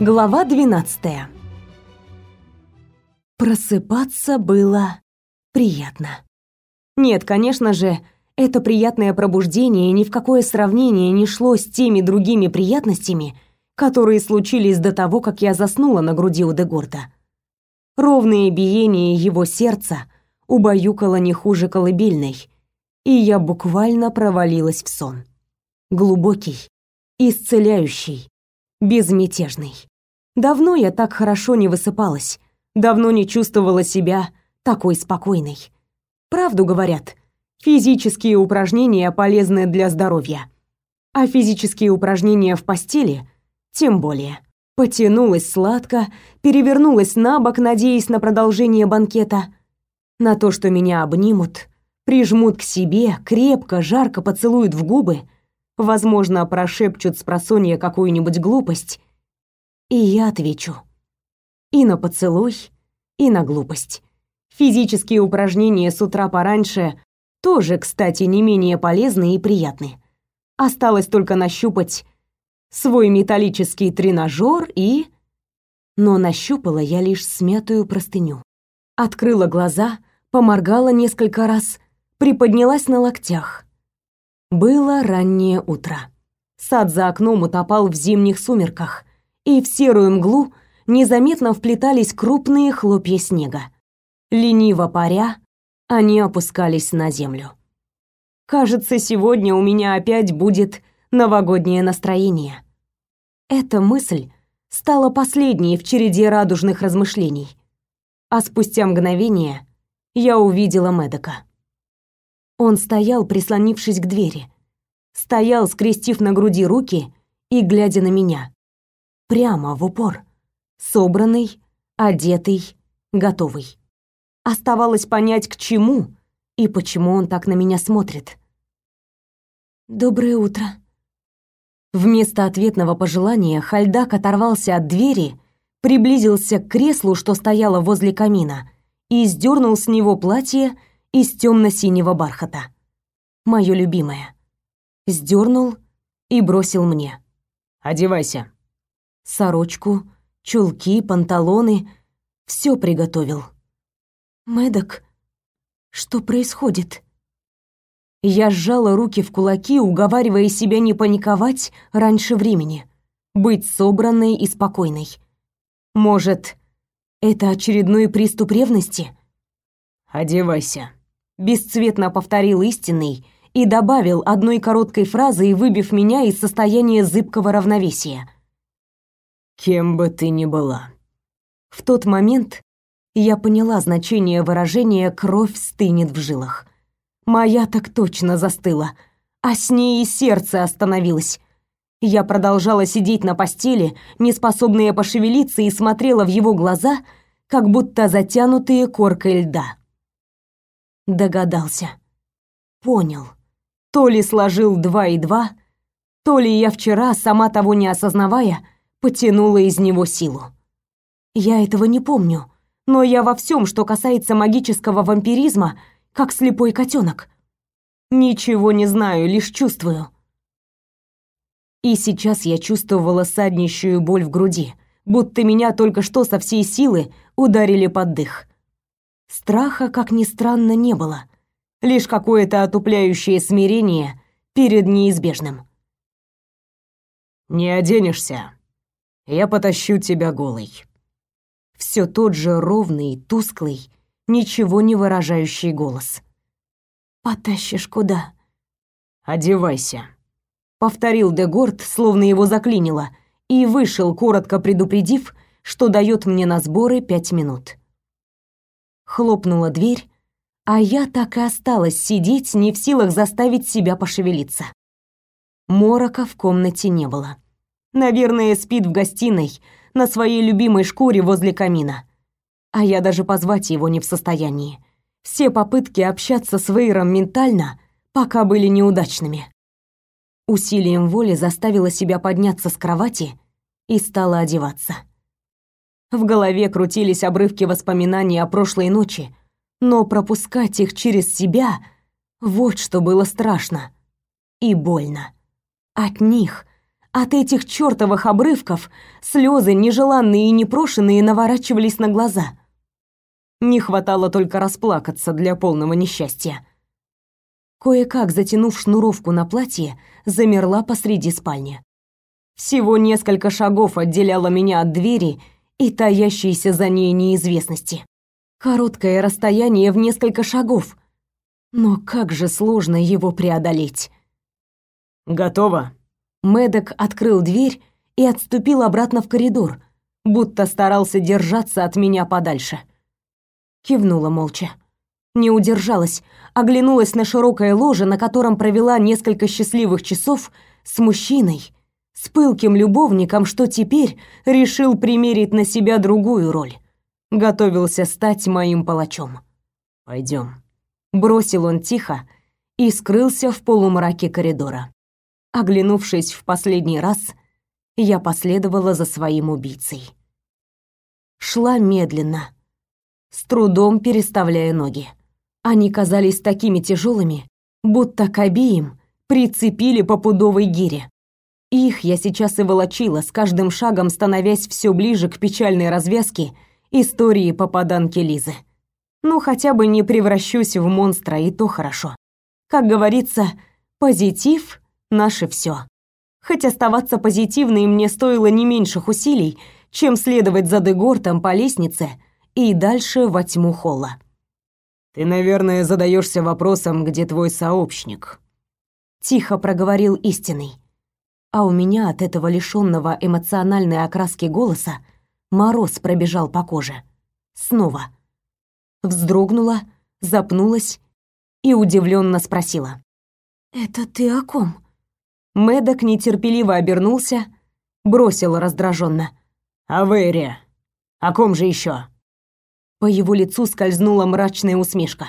Глава 12. Просыпаться было приятно. Нет, конечно же, это приятное пробуждение ни в какое сравнение не шло с теми другими приятностями, которые случились до того, как я заснула на груди у Дегорда. Ровное биение его сердца убаюкало не хуже колыбельной, и я буквально провалилась в сон. Глубокий, исцеляющий, безмятежный. Давно я так хорошо не высыпалась, давно не чувствовала себя такой спокойной. Правду говорят, физические упражнения полезны для здоровья. А физические упражнения в постели тем более. Потянулась сладко, перевернулась на бок, надеясь на продолжение банкета, на то, что меня обнимут, прижмут к себе, крепко, жарко поцелуют в губы, возможно, прошепчут с просонья какую-нибудь глупость и я отвечу. И на поцелуй, и на глупость. Физические упражнения с утра пораньше тоже, кстати, не менее полезны и приятны. Осталось только нащупать свой металлический тренажер и... Но нащупала я лишь смятую простыню. Открыла глаза, поморгала несколько раз, приподнялась на локтях. Было раннее утро. Сад за окном утопал в зимних сумерках и в серую мглу незаметно вплетались крупные хлопья снега. Лениво паря, они опускались на землю. Кажется, сегодня у меня опять будет новогоднее настроение. Эта мысль стала последней в череде радужных размышлений. А спустя мгновение я увидела Медока. Он стоял, прислонившись к двери. Стоял, скрестив на груди руки и глядя на меня прямо в упор. Собранный, одетый, готовый. Оставалось понять, к чему и почему он так на меня смотрит. «Доброе утро». Вместо ответного пожелания Хальдак оторвался от двери, приблизился к креслу, что стояло возле камина, и сдернул с него платье из темно-синего бархата. Мое любимое. Сдернул и бросил мне. «Одевайся» сорочку, чулки, панталоны. Все приготовил. Медок, что происходит? Я сжала руки в кулаки, уговаривая себя не паниковать раньше времени, быть собранной и спокойной. Может, это очередной приступ ревности? Одевайся, бесцветно повторил истинный и добавил одной короткой фразой, выбив меня из состояния зыбкого равновесия кем бы ты ни была. В тот момент я поняла значение выражения «кровь стынет в жилах». Моя так точно застыла, а с ней и сердце остановилось. Я продолжала сидеть на постели, неспособная пошевелиться, и смотрела в его глаза, как будто затянутые коркой льда. Догадался. Понял. То ли сложил два и два, то ли я вчера, сама того не осознавая, потянула из него силу. Я этого не помню, но я во всем, что касается магического вампиризма, как слепой котенок. Ничего не знаю, лишь чувствую. И сейчас я чувствовала саднищую боль в груди, будто меня только что со всей силы ударили под дых. Страха, как ни странно, не было. Лишь какое-то отупляющее смирение перед неизбежным. «Не оденешься», я потащу тебя голой. Все тот же ровный, тусклый, ничего не выражающий голос. Потащишь куда? Одевайся, повторил Дегорд, словно его заклинило, и вышел, коротко предупредив, что дает мне на сборы пять минут. Хлопнула дверь, а я так и осталась сидеть, не в силах заставить себя пошевелиться. Морока в комнате не было. Наверное, спит в гостиной, на своей любимой шкуре возле камина. А я даже позвать его не в состоянии. Все попытки общаться с Вейром ментально пока были неудачными. Усилием воли заставила себя подняться с кровати и стала одеваться. В голове крутились обрывки воспоминаний о прошлой ночи, но пропускать их через себя вот что было страшно и больно. От них От этих чертовых обрывков слезы, нежеланные и непрошенные, наворачивались на глаза. Не хватало только расплакаться для полного несчастья. Кое-как затянув шнуровку на платье, замерла посреди спальни. Всего несколько шагов отделяло меня от двери и таящейся за ней неизвестности. Короткое расстояние в несколько шагов. Но как же сложно его преодолеть. «Готово?» Медок открыл дверь и отступил обратно в коридор, будто старался держаться от меня подальше. Кивнула молча. Не удержалась, оглянулась на широкое ложе, на котором провела несколько счастливых часов с мужчиной, с пылким любовником, что теперь решил примерить на себя другую роль. Готовился стать моим палачом. Пойдем. Бросил он тихо и скрылся в полумраке коридора. Оглянувшись в последний раз, я последовала за своим убийцей. Шла медленно, с трудом переставляя ноги. Они казались такими тяжелыми, будто к обеим прицепили по пудовой гире. Их я сейчас и волочила, с каждым шагом становясь все ближе к печальной развязке истории попаданки Лизы. Ну, хотя бы не превращусь в монстра, и то хорошо. Как говорится, позитив наше все. Хоть оставаться позитивной мне стоило не меньших усилий, чем следовать за Дегортом по лестнице и дальше во тьму холла. «Ты, наверное, задаешься вопросом, где твой сообщник?» Тихо проговорил истинный. А у меня от этого лишенного эмоциональной окраски голоса мороз пробежал по коже. Снова. Вздрогнула, запнулась и удивленно спросила. «Это ты о ком?» Медок нетерпеливо обернулся, бросил раздраженно. «Аверия! О ком же еще?» По его лицу скользнула мрачная усмешка.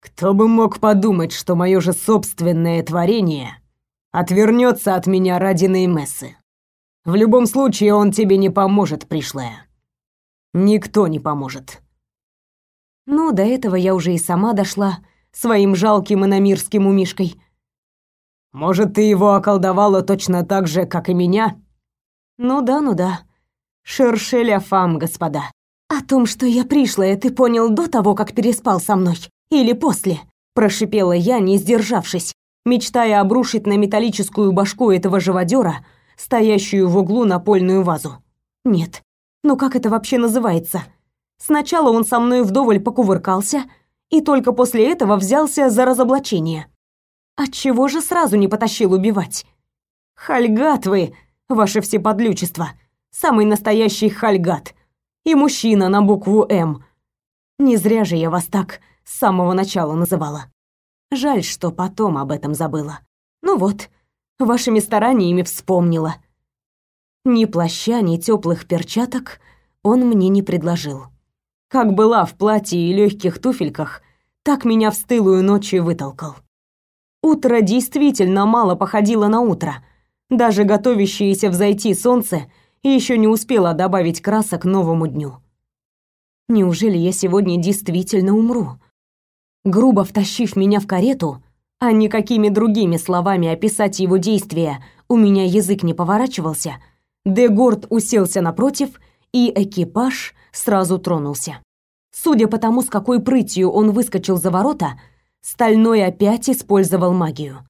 «Кто бы мог подумать, что мое же собственное творение отвернется от меня ради Неймессы? В любом случае он тебе не поможет, пришлая. Никто не поможет». Ну, до этого я уже и сама дошла своим жалким иномирским умишкой. Может, ты его околдовала точно так же, как и меня? Ну да, ну да. Шершеля фам, господа. О том, что я пришлая, ты понял до того, как переспал со мной? Или после? Прошипела я, не сдержавшись, мечтая обрушить на металлическую башку этого живодера, стоящую в углу напольную вазу. Нет. Ну как это вообще называется? Сначала он со мной вдоволь покувыркался, и только после этого взялся за разоблачение. Отчего же сразу не потащил убивать? Хальгат вы, ваше всеподлючество. Самый настоящий хальгат. И мужчина на букву «М». Не зря же я вас так с самого начала называла. Жаль, что потом об этом забыла. Ну вот, вашими стараниями вспомнила. Ни плаща, ни теплых перчаток он мне не предложил. Как была в платье и легких туфельках, так меня в стылую ночь и вытолкал. Утро действительно мало походило на утро. Даже готовящееся взойти солнце еще не успело добавить красок новому дню. Неужели я сегодня действительно умру? Грубо втащив меня в карету, а никакими другими словами описать его действия у меня язык не поворачивался, Дегорд уселся напротив, и экипаж сразу тронулся. Судя по тому, с какой прытью он выскочил за ворота, Стальной опять использовал магию.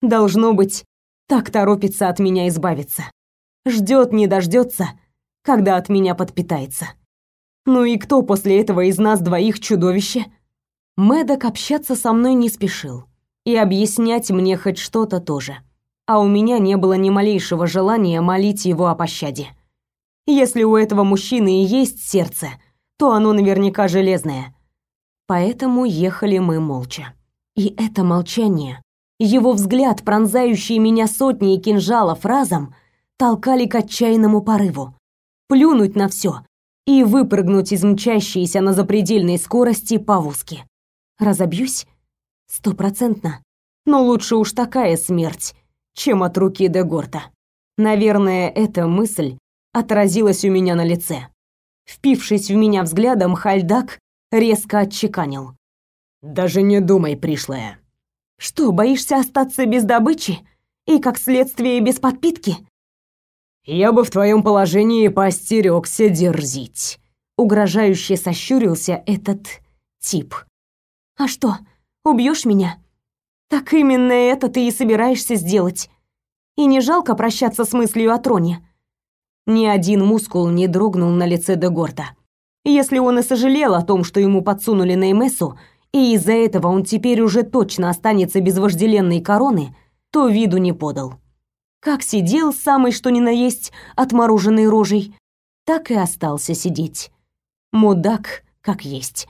Должно быть, так торопится от меня избавиться. Ждет, не дождется, когда от меня подпитается. Ну и кто после этого из нас двоих чудовище? Мэддок общаться со мной не спешил. И объяснять мне хоть что-то тоже. А у меня не было ни малейшего желания молить его о пощаде. Если у этого мужчины и есть сердце, то оно наверняка железное поэтому ехали мы молча. И это молчание, его взгляд, пронзающий меня сотни кинжалов разом, толкали к отчаянному порыву. Плюнуть на все и выпрыгнуть из мчащейся на запредельной скорости повозки. Разобьюсь? Стопроцентно. Но лучше уж такая смерть, чем от руки Дегорта. Наверное, эта мысль отразилась у меня на лице. Впившись в меня взглядом, Хальдак резко отчеканил. «Даже не думай, пришлая». «Что, боишься остаться без добычи? И, как следствие, без подпитки? Я бы в твоем положении поостерегся дерзить. Угрожающе сощурился этот тип. А что, убьешь меня? Так именно это ты и собираешься сделать. И не жалко прощаться с мыслью о троне. Ни один мускул не дрогнул на лице Дегорта. Если он и сожалел о том, что ему подсунули на Эмессу, и из-за этого он теперь уже точно останется без вожделенной короны, то виду не подал. Как сидел самый что ни на есть отмороженной рожей, так и остался сидеть. Мудак как есть.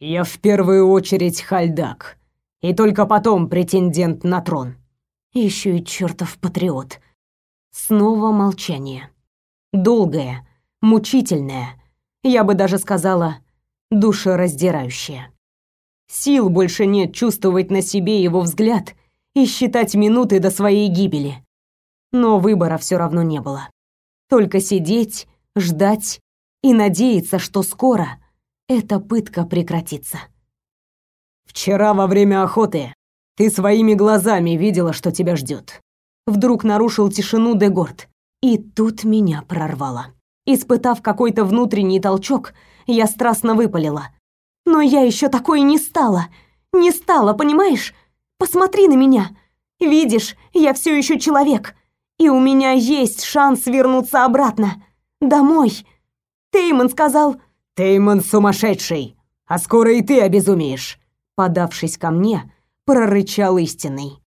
«Я в первую очередь хальдак, и только потом претендент на трон». Еще и чертов патриот. Снова молчание. Долгое, мучительное, я бы даже сказала, душераздирающее. Сил больше нет чувствовать на себе его взгляд и считать минуты до своей гибели. Но выбора все равно не было. Только сидеть, ждать и надеяться, что скоро эта пытка прекратится. «Вчера во время охоты ты своими глазами видела, что тебя ждет. Вдруг нарушил тишину Дегорд. И тут меня прорвало. Испытав какой-то внутренний толчок, я страстно выпалила. «Но я еще такой не стала! Не стала, понимаешь? Посмотри на меня! Видишь, я все еще человек, и у меня есть шанс вернуться обратно. Домой!» Теймон сказал... «Теймон сумасшедший, а скоро и ты обезумеешь!» Подавшись ко мне, прорычал истинный.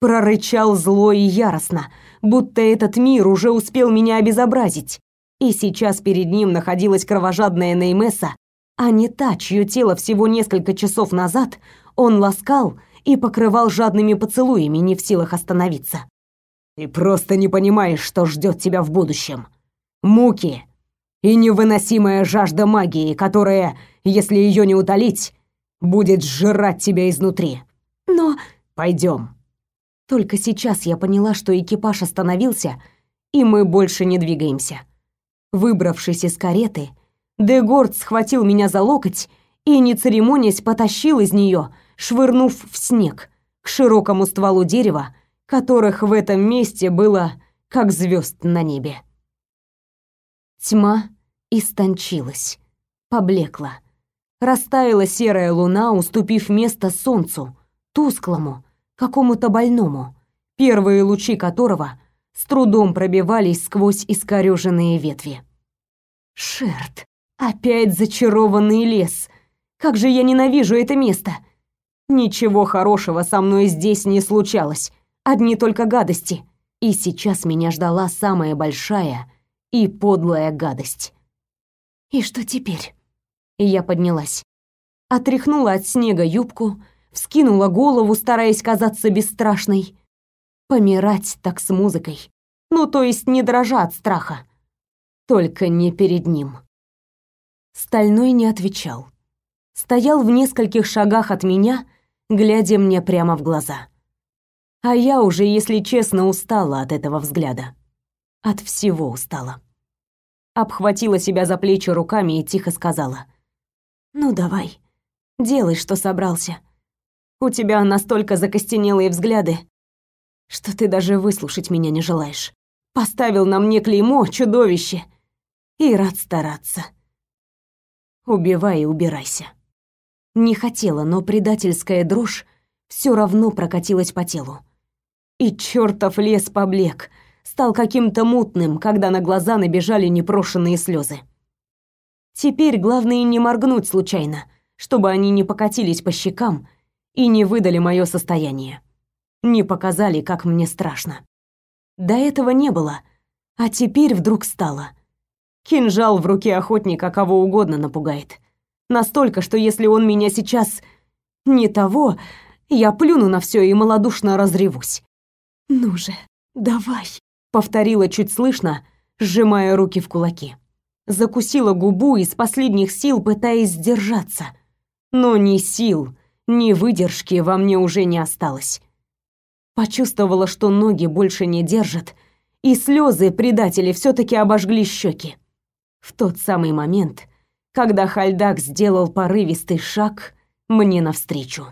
Прорычал зло и яростно, будто этот мир уже успел меня обезобразить. И сейчас перед ним находилась кровожадная Неймеса, а не та, чье тело всего несколько часов назад он ласкал и покрывал жадными поцелуями, не в силах остановиться. «Ты просто не понимаешь, что ждет тебя в будущем. Муки и невыносимая жажда магии, которая, если ее не утолить, будет сжирать тебя изнутри. Но пойдем. Только сейчас я поняла, что экипаж остановился, и мы больше не двигаемся. Выбравшись из кареты, Дегорд схватил меня за локоть и, не церемонясь, потащил из нее, швырнув в снег, к широкому стволу дерева, которых в этом месте было как звезд на небе. Тьма истончилась, поблекла. Растаяла серая луна, уступив место солнцу, тусклому, какому-то больному, первые лучи которого с трудом пробивались сквозь искорёженные ветви. Шерт, опять зачарованный лес. Как же я ненавижу это место. Ничего хорошего со мной здесь не случалось, одни только гадости. И сейчас меня ждала самая большая и подлая гадость. И что теперь? Я поднялась. Отряхнула от снега юбку, вскинула голову, стараясь казаться бесстрашной. Помирать так с музыкой. Ну, то есть не дрожа от страха. Только не перед ним. Стальной не отвечал. Стоял в нескольких шагах от меня, глядя мне прямо в глаза. А я уже, если честно, устала от этого взгляда. От всего устала. Обхватила себя за плечи руками и тихо сказала. «Ну давай, делай, что собрался. У тебя настолько закостенелые взгляды, что ты даже выслушать меня не желаешь. Поставил на мне клеймо, чудовище, и рад стараться. Убивай и убирайся». Не хотела, но предательская дрожь все равно прокатилась по телу и чертов лес поблек, стал каким-то мутным, когда на глаза набежали непрошенные слезы. Теперь главное не моргнуть случайно, чтобы они не покатились по щекам и не выдали мое состояние. Не показали, как мне страшно. До этого не было, а теперь вдруг стало. Кинжал в руке охотника кого угодно напугает. Настолько, что если он меня сейчас не того, я плюну на все и малодушно разревусь. «Ну же, давай!» — повторила чуть слышно, сжимая руки в кулаки. Закусила губу из последних сил, пытаясь сдержаться. Но ни сил, ни выдержки во мне уже не осталось. Почувствовала, что ноги больше не держат, и слезы предатели все таки обожгли щеки. В тот самый момент, когда Хальдак сделал порывистый шаг мне навстречу.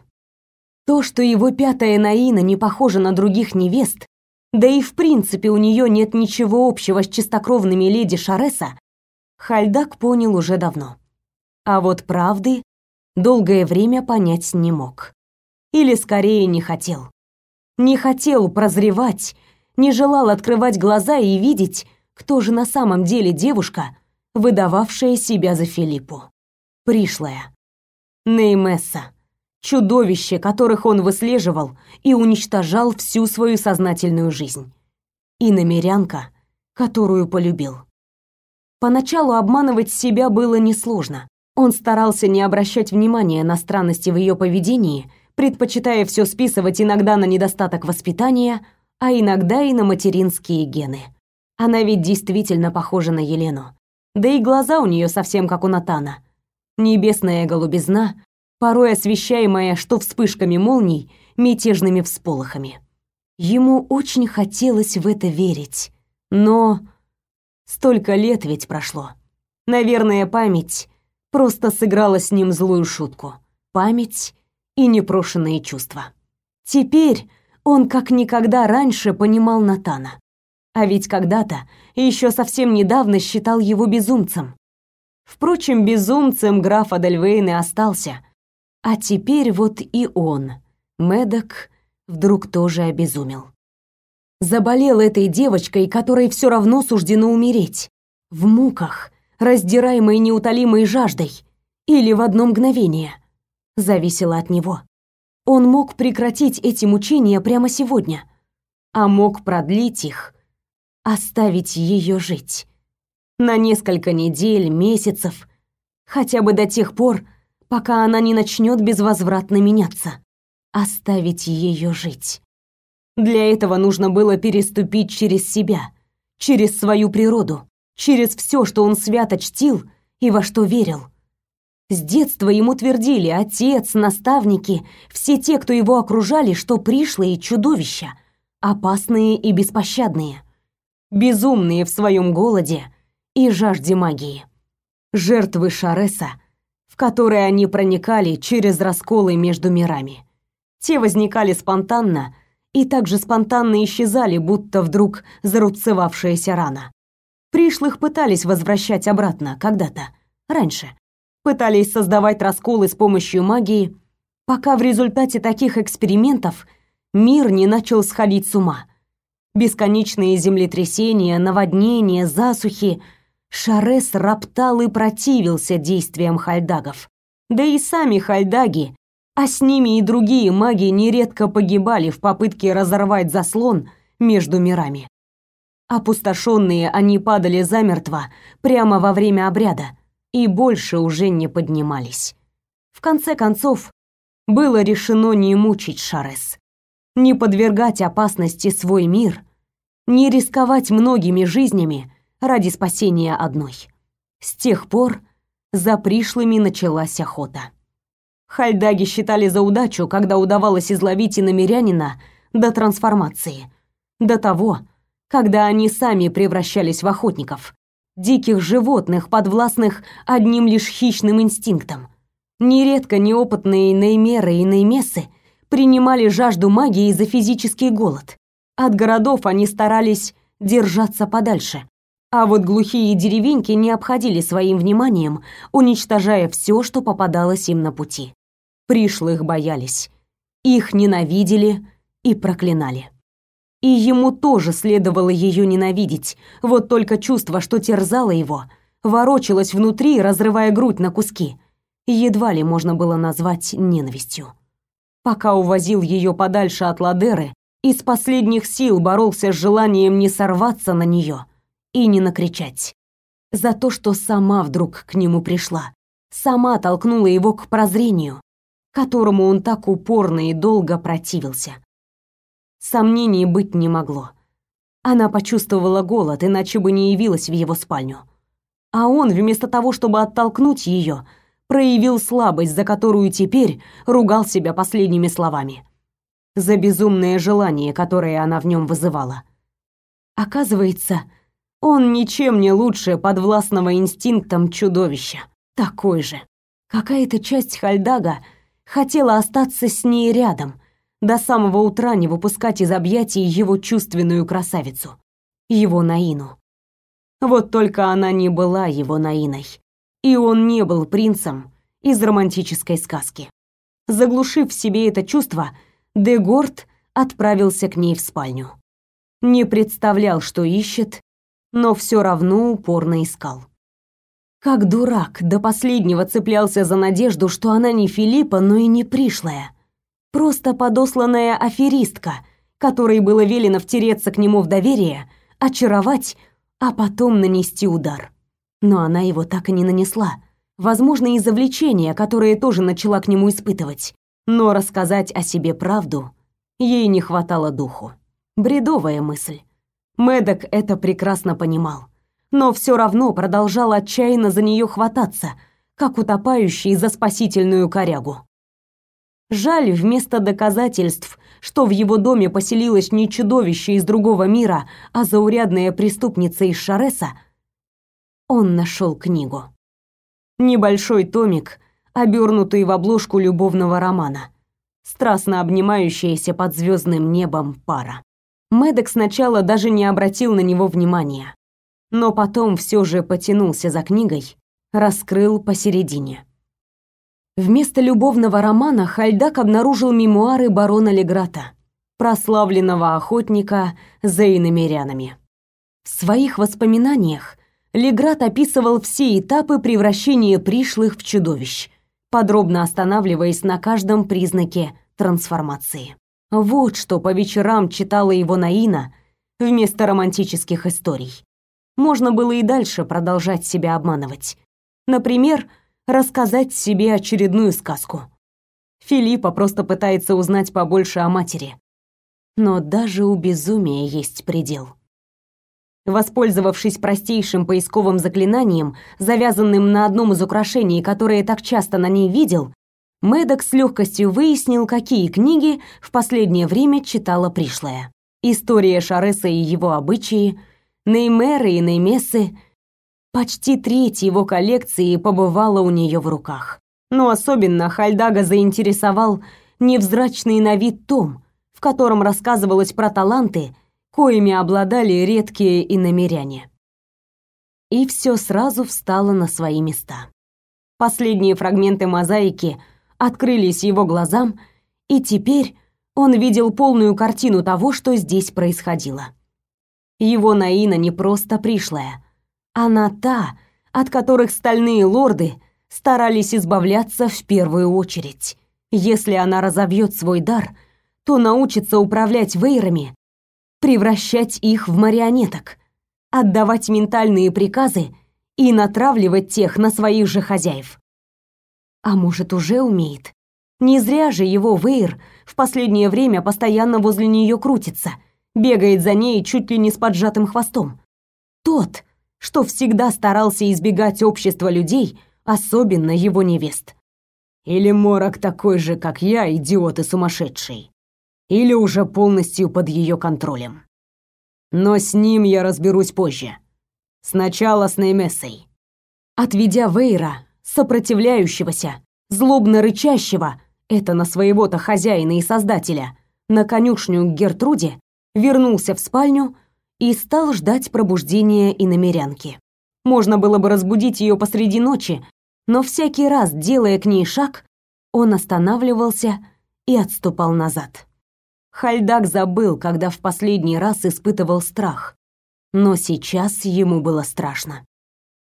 То, что его пятая Наина не похожа на других невест, да и в принципе у нее нет ничего общего с чистокровными леди Шареса, Хальдак понял уже давно. А вот правды долгое время понять не мог. Или скорее не хотел. Не хотел прозревать, не желал открывать глаза и видеть, кто же на самом деле девушка, выдававшая себя за Филиппу. Пришлая. Неймесса. Чудовище, которых он выслеживал и уничтожал всю свою сознательную жизнь. И намерянка, которую полюбил. Поначалу обманывать себя было несложно. Он старался не обращать внимания на странности в ее поведении, предпочитая все списывать иногда на недостаток воспитания, а иногда и на материнские гены. Она ведь действительно похожа на Елену. Да и глаза у нее совсем как у Натана. Небесная голубизна, порой освещаемая что вспышками молний, мятежными всполохами. Ему очень хотелось в это верить, но столько лет ведь прошло. Наверное, память просто сыграла с ним злую шутку. Память и непрошенные чувства. Теперь он как никогда раньше понимал Натана. А ведь когда-то, еще совсем недавно считал его безумцем. Впрочем, безумцем граф Адельвейн и остался. А теперь вот и он, Медок, вдруг тоже обезумел. Заболел этой девочкой, которой все равно суждено умереть. В муках, раздираемой неутолимой жаждой. Или в одно мгновение. Зависело от него. Он мог прекратить эти мучения прямо сегодня. А мог продлить их оставить ее жить. На несколько недель, месяцев, хотя бы до тех пор, пока она не начнет безвозвратно меняться. Оставить ее жить. Для этого нужно было переступить через себя, через свою природу, через все, что он свято чтил и во что верил. С детства ему твердили отец, наставники, все те, кто его окружали, что пришлые чудовища, опасные и беспощадные безумные в своем голоде и жажде магии. Жертвы Шареса, в которые они проникали через расколы между мирами. Те возникали спонтанно и также спонтанно исчезали, будто вдруг зарубцевавшаяся рана. Пришлых пытались возвращать обратно когда-то, раньше. Пытались создавать расколы с помощью магии, пока в результате таких экспериментов мир не начал сходить с ума – Бесконечные землетрясения, наводнения, засухи. Шарес роптал и противился действиям хальдагов. Да и сами хальдаги, а с ними и другие маги нередко погибали в попытке разорвать заслон между мирами. Опустошенные они падали замертво прямо во время обряда и больше уже не поднимались. В конце концов, было решено не мучить Шарес, не подвергать опасности свой мир не рисковать многими жизнями ради спасения одной. С тех пор за пришлыми началась охота. Хальдаги считали за удачу, когда удавалось изловить иномерянина до трансформации, до того, когда они сами превращались в охотников, диких животных, подвластных одним лишь хищным инстинктам. Нередко неопытные неймеры и неймесы принимали жажду магии за физический голод, от городов они старались держаться подальше, а вот глухие деревеньки не обходили своим вниманием, уничтожая все, что попадалось им на пути. Пришлых боялись, их ненавидели и проклинали. И ему тоже следовало ее ненавидеть, вот только чувство, что терзало его, ворочалось внутри, разрывая грудь на куски. Едва ли можно было назвать ненавистью. Пока увозил ее подальше от Ладеры, из последних сил боролся с желанием не сорваться на нее и не накричать. За то, что сама вдруг к нему пришла, сама толкнула его к прозрению, которому он так упорно и долго противился. Сомнений быть не могло. Она почувствовала голод, иначе бы не явилась в его спальню. А он, вместо того, чтобы оттолкнуть ее, проявил слабость, за которую теперь ругал себя последними словами за безумное желание, которое она в нем вызывала. Оказывается, он ничем не лучше подвластного инстинктам чудовища. Такой же. Какая-то часть Хальдага хотела остаться с ней рядом, до самого утра не выпускать из объятий его чувственную красавицу, его Наину. Вот только она не была его Наиной, и он не был принцем из романтической сказки. Заглушив в себе это чувство, Дегорд отправился к ней в спальню. Не представлял, что ищет, но все равно упорно искал. Как дурак, до последнего цеплялся за надежду, что она не Филиппа, но и не пришлая. Просто подосланная аферистка, которой было велено втереться к нему в доверие, очаровать, а потом нанести удар. Но она его так и не нанесла. Возможно, из-за влечения, которое тоже начала к нему испытывать. Но рассказать о себе правду ей не хватало духу. Бредовая мысль. Медок это прекрасно понимал, но все равно продолжал отчаянно за нее хвататься, как утопающий за спасительную корягу. Жаль, вместо доказательств, что в его доме поселилось не чудовище из другого мира, а заурядная преступница из Шареса, он нашел книгу. Небольшой томик, обернутый в обложку любовного романа, страстно обнимающаяся под звездным небом пара. Медок сначала даже не обратил на него внимания, но потом все же потянулся за книгой, раскрыл посередине. Вместо любовного романа Хальдак обнаружил мемуары барона Леграта, прославленного охотника за иномерянами. В своих воспоминаниях Леграт описывал все этапы превращения пришлых в чудовищ, подробно останавливаясь на каждом признаке трансформации. Вот что по вечерам читала его Наина вместо романтических историй. Можно было и дальше продолжать себя обманывать. Например, рассказать себе очередную сказку. Филиппа просто пытается узнать побольше о матери. Но даже у безумия есть предел. Воспользовавшись простейшим поисковым заклинанием, завязанным на одном из украшений, которые так часто на ней видел, Мэддок с легкостью выяснил, какие книги в последнее время читала пришлая. История Шареса и его обычаи, Неймеры и Неймесы. Почти треть его коллекции побывала у нее в руках. Но особенно Хальдага заинтересовал невзрачный на вид том, в котором рассказывалось про таланты, коими обладали редкие иномеряне. И все сразу встало на свои места. Последние фрагменты мозаики – открылись его глазам, и теперь он видел полную картину того, что здесь происходило. Его Наина не просто пришлая. Она та, от которых стальные лорды старались избавляться в первую очередь. Если она разовьет свой дар, то научится управлять вейрами, превращать их в марионеток, отдавать ментальные приказы и натравливать тех на своих же хозяев. А может, уже умеет? Не зря же его Вейр в последнее время постоянно возле нее крутится, бегает за ней чуть ли не с поджатым хвостом. Тот, что всегда старался избегать общества людей, особенно его невест. Или Морок такой же, как я, идиот и сумасшедший. Или уже полностью под ее контролем. Но с ним я разберусь позже. Сначала с Неймессой. Отведя Вейра, сопротивляющегося, злобно рычащего, это на своего-то хозяина и создателя, на конюшню к Гертруде, вернулся в спальню и стал ждать пробуждения иномерянки. Можно было бы разбудить ее посреди ночи, но всякий раз, делая к ней шаг, он останавливался и отступал назад. Хальдак забыл, когда в последний раз испытывал страх, но сейчас ему было страшно.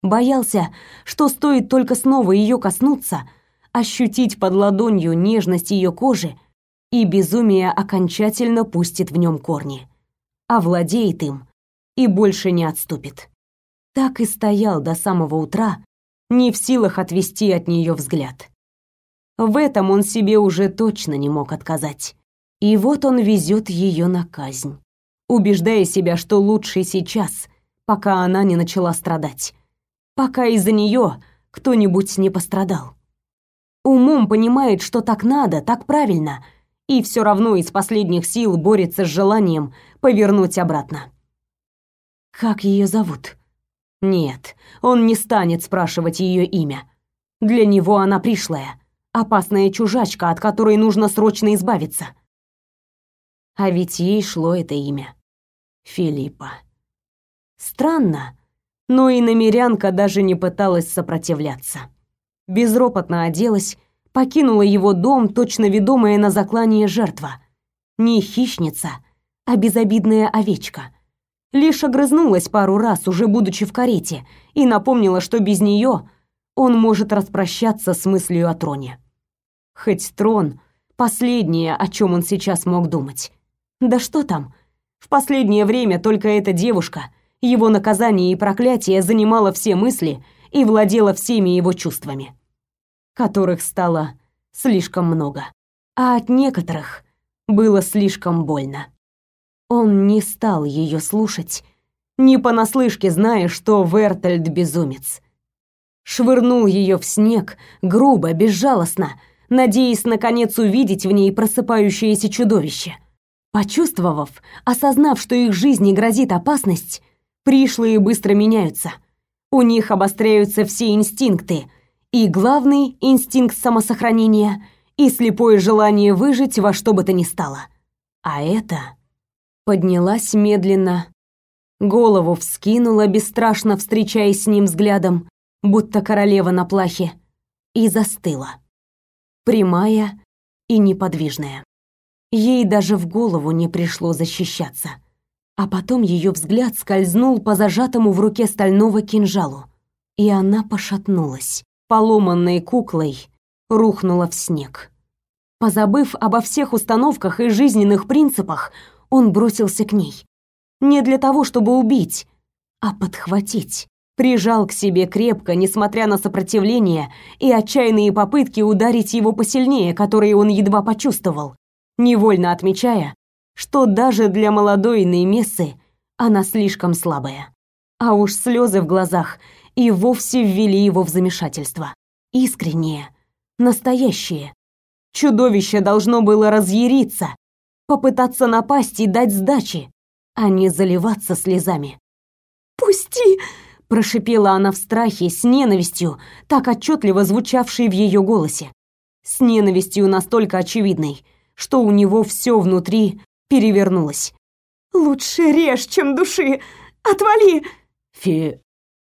Боялся, что стоит только снова ее коснуться, ощутить под ладонью нежность ее кожи, и безумие окончательно пустит в нем корни. Овладеет им и больше не отступит. Так и стоял до самого утра, не в силах отвести от нее взгляд. В этом он себе уже точно не мог отказать. И вот он везет ее на казнь, убеждая себя, что лучше сейчас, пока она не начала страдать пока из-за нее кто-нибудь не пострадал. Умом понимает, что так надо, так правильно, и все равно из последних сил борется с желанием повернуть обратно. Как ее зовут? Нет, он не станет спрашивать ее имя. Для него она пришлая, опасная чужачка, от которой нужно срочно избавиться. А ведь ей шло это имя. Филиппа. Странно, но и намерянка даже не пыталась сопротивляться. Безропотно оделась, покинула его дом, точно ведомая на заклание жертва. Не хищница, а безобидная овечка. Лишь огрызнулась пару раз, уже будучи в карете, и напомнила, что без нее он может распрощаться с мыслью о троне. Хоть трон — последнее, о чем он сейчас мог думать. Да что там? В последнее время только эта девушка, его наказание и проклятие занимало все мысли и владела всеми его чувствами, которых стало слишком много. А от некоторых было слишком больно. Он не стал ее слушать, не понаслышке зная, что Вертельд безумец. Швырнул ее в снег, грубо, безжалостно, надеясь наконец увидеть в ней просыпающееся чудовище. Почувствовав, осознав, что их жизни грозит опасность, пришлые быстро меняются. У них обостряются все инстинкты, и главный инстинкт самосохранения и слепое желание выжить во что бы то ни стало. А это поднялась медленно, голову вскинула, бесстрашно встречаясь с ним взглядом, будто королева на плахе, и застыла. Прямая и неподвижная. Ей даже в голову не пришло защищаться. А потом ее взгляд скользнул по зажатому в руке стального кинжалу, и она пошатнулась, поломанной куклой рухнула в снег. Позабыв обо всех установках и жизненных принципах, он бросился к ней. Не для того, чтобы убить, а подхватить. Прижал к себе крепко, несмотря на сопротивление и отчаянные попытки ударить его посильнее, которые он едва почувствовал, невольно отмечая, что даже для молодой Неймессы она слишком слабая. А уж слезы в глазах и вовсе ввели его в замешательство. Искренние, настоящие. Чудовище должно было разъяриться, попытаться напасть и дать сдачи, а не заливаться слезами. «Пусти!» – прошипела она в страхе, с ненавистью, так отчетливо звучавшей в ее голосе. С ненавистью настолько очевидной, что у него все внутри перевернулось. «Лучше режь, чем души! Отвали!» «Фи...»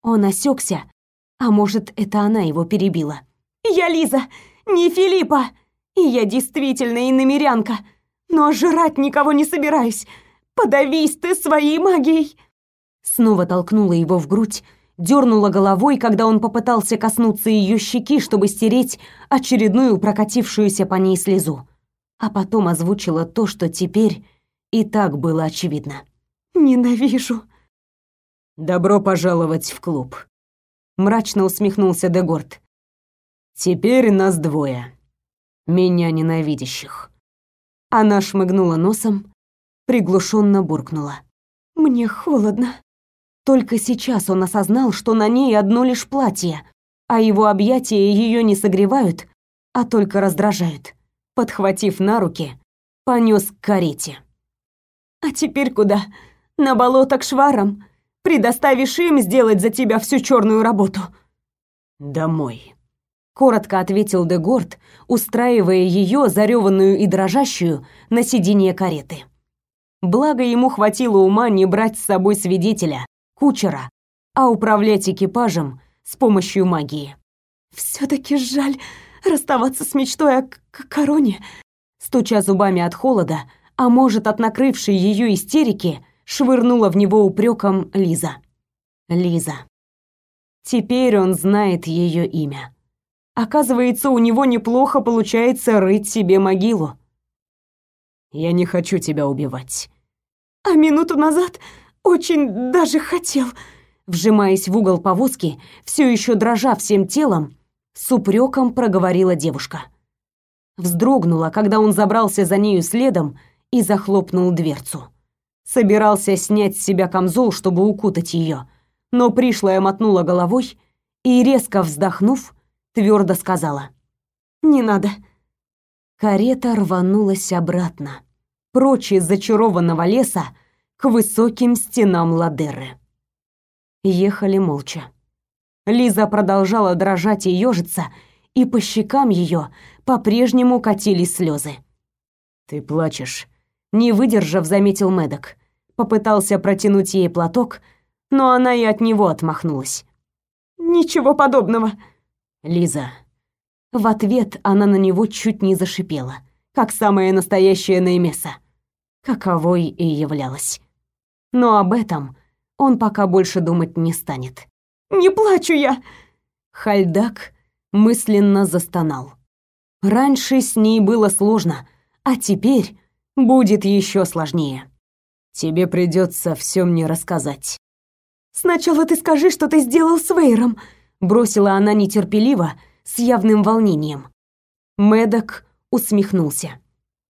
Он осекся, а может, это она его перебила. «Я Лиза, не Филиппа! И я действительно иномерянка!» но жрать никого не собираюсь. Подавись ты своей магией!» Снова толкнула его в грудь, дернула головой, когда он попытался коснуться ее щеки, чтобы стереть очередную прокатившуюся по ней слезу. А потом озвучила то, что теперь и так было очевидно. «Ненавижу». «Добро пожаловать в клуб», — мрачно усмехнулся Дегорд. «Теперь нас двое, меня ненавидящих». Она шмыгнула носом, приглушенно буркнула. «Мне холодно». Только сейчас он осознал, что на ней одно лишь платье, а его объятия ее не согревают, а только раздражают. Подхватив на руки, понес к карете. «А теперь куда? На болото к шварам? Предоставишь им сделать за тебя всю черную работу?» «Домой», коротко ответил Дегорд, устраивая ее, зареванную и дрожащую, на сиденье кареты. Благо ему хватило ума не брать с собой свидетеля, кучера, а управлять экипажем с помощью магии. все таки жаль расставаться с мечтой о короне», стуча зубами от холода, а может, от накрывшей ее истерики, швырнула в него упреком Лиза. Лиза. Теперь он знает ее имя. Оказывается, у него неплохо получается рыть себе могилу. Я не хочу тебя убивать. А минуту назад очень даже хотел. Вжимаясь в угол повозки, все еще дрожа всем телом, с упреком проговорила девушка. Вздрогнула, когда он забрался за нею следом и захлопнул дверцу. Собирался снять с себя камзол, чтобы укутать ее, но пришлая мотнула головой и, резко вздохнув, твердо сказала. «Не надо». Карета рванулась обратно, прочь из зачарованного леса к высоким стенам Ладеры. Ехали молча. Лиза продолжала дрожать и ежиться, и по щекам ее по-прежнему катились слезы. «Ты плачешь», — не выдержав, заметил Медок. Попытался протянуть ей платок, но она и от него отмахнулась. «Ничего подобного». «Лиза». В ответ она на него чуть не зашипела, как самая настоящая Неймеса, каковой и являлась. Но об этом он пока больше думать не станет. «Не плачу я!» Хальдак мысленно застонал. Раньше с ней было сложно, а теперь будет еще сложнее. Тебе придется все мне рассказать. Сначала ты скажи, что ты сделал с Вейром, бросила она нетерпеливо, с явным волнением. Медок усмехнулся.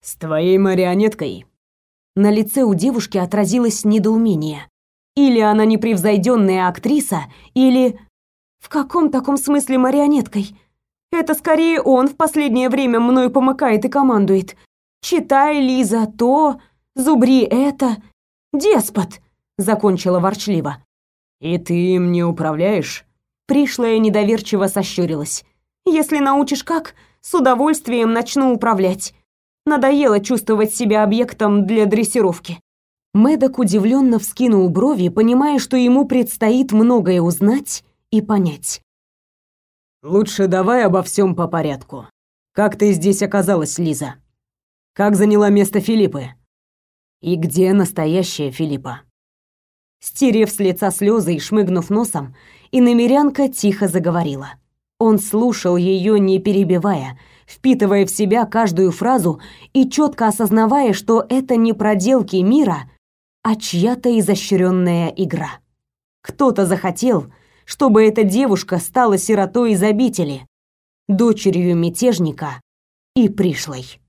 С твоей марионеткой. На лице у девушки отразилось недоумение. Или она непревзойденная актриса, или в каком таком смысле марионеткой? Это скорее он в последнее время мною помыкает и командует. Читай, Лиза, то, зубри это. Деспот, закончила ворчливо. И ты им не управляешь? Пришлая недоверчиво сощурилась. Если научишь как, с удовольствием начну управлять. Надоело чувствовать себя объектом для дрессировки. Медок удивленно вскинул брови, понимая, что ему предстоит многое узнать и понять. Лучше давай обо всем по порядку. Как ты здесь оказалась, Лиза? Как заняла место Филиппы? И где настоящая Филиппа? Стерев с лица слезы и шмыгнув носом, иномерянка тихо заговорила. Он слушал ее, не перебивая, впитывая в себя каждую фразу и четко осознавая, что это не проделки мира, а чья-то изощренная игра. Кто-то захотел, чтобы эта девушка стала сиротой из обители, дочерью мятежника и пришлой.